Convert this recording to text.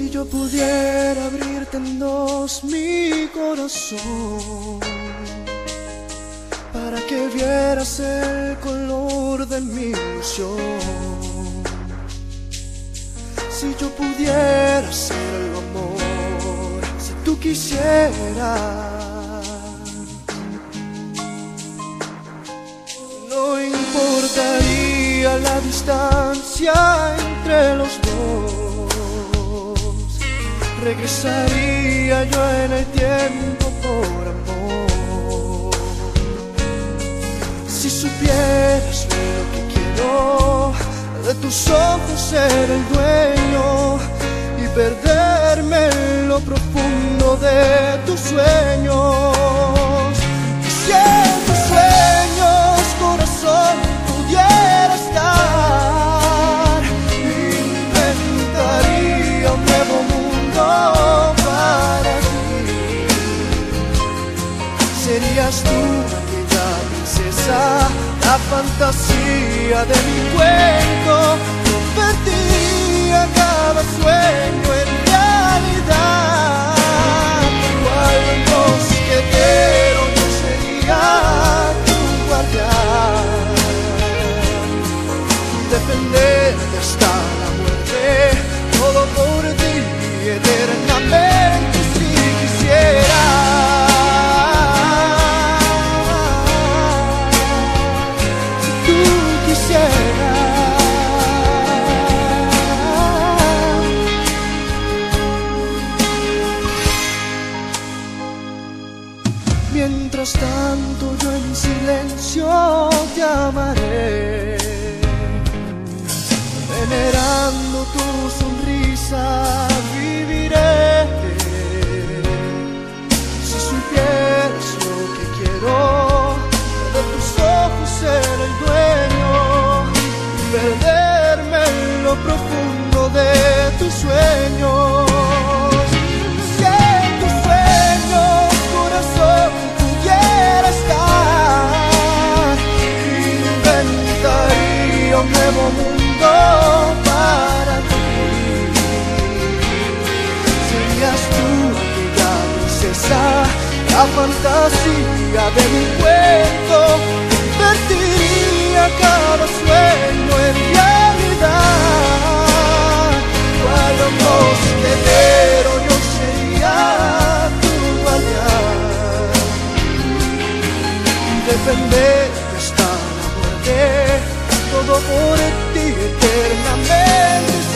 yo pudiera abrirte en dos mi corazón para que vieras el color de mi ilusión. Si yo pudiera ser el amor, si tú quisieras, no importaría la distancia regresaría yo en el tiempo por amor. Si supieras lo que quiero, de tus ojos ser el dueño y perderme en lo profundo de tus sueños. Fantasía de mi cuento. Convertiría cada sueño en realidad. Cual mosquetero yo sería tu guardián defenderte hasta la muerte, todo por ti eternamente tanto yo en silencio te amaré venerando tu sonrisa viviré. Si supieras lo que quiero, de tus ojos ser el dueño y perderme en lo profundo de tus sueños. la fantasía de mi cuento, convertiría cada sueño en realidad. Cual un mosquetero yo sería tu guardián, defenderte hasta la muerte, todo por ti eternamente.